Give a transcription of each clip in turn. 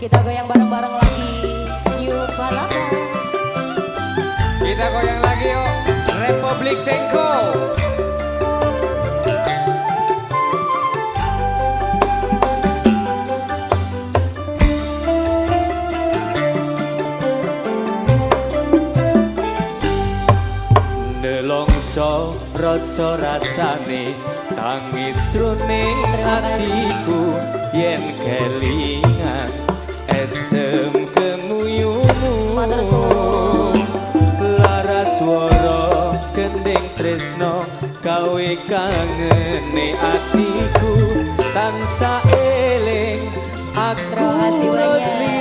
Kita goyang bareng-bareng lagi. Yuk palapa. Kita goyang lagi yuk. Republik Tengko. Nelongso rasa rasane tangis truning atiku yen kelingan Matur suwun. laras swara kending tresno gawe kangene atiku tansah eling aku Terima kasih banyak.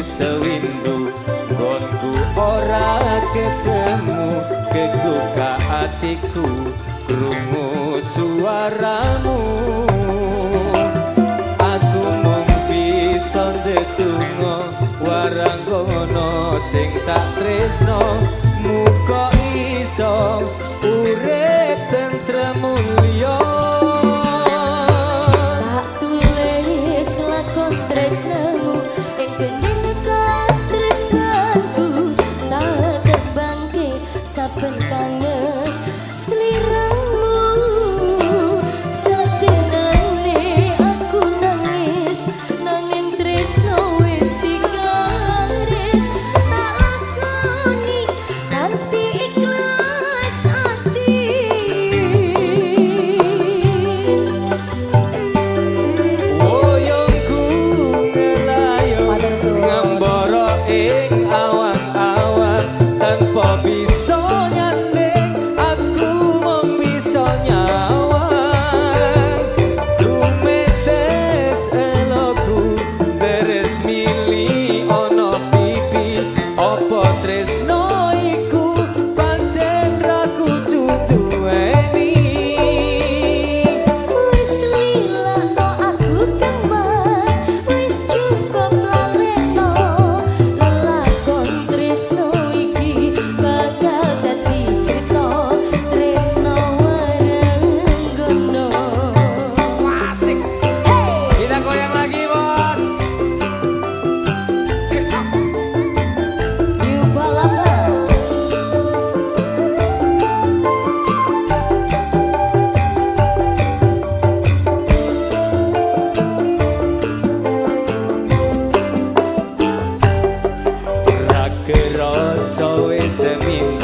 Sewindu Gonku ora ketemu Keguka atiku Krungu suaramu So it's a me.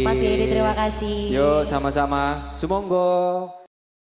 Kasih Mas Heri terima kasih Yo sama-sama. Sumonggo.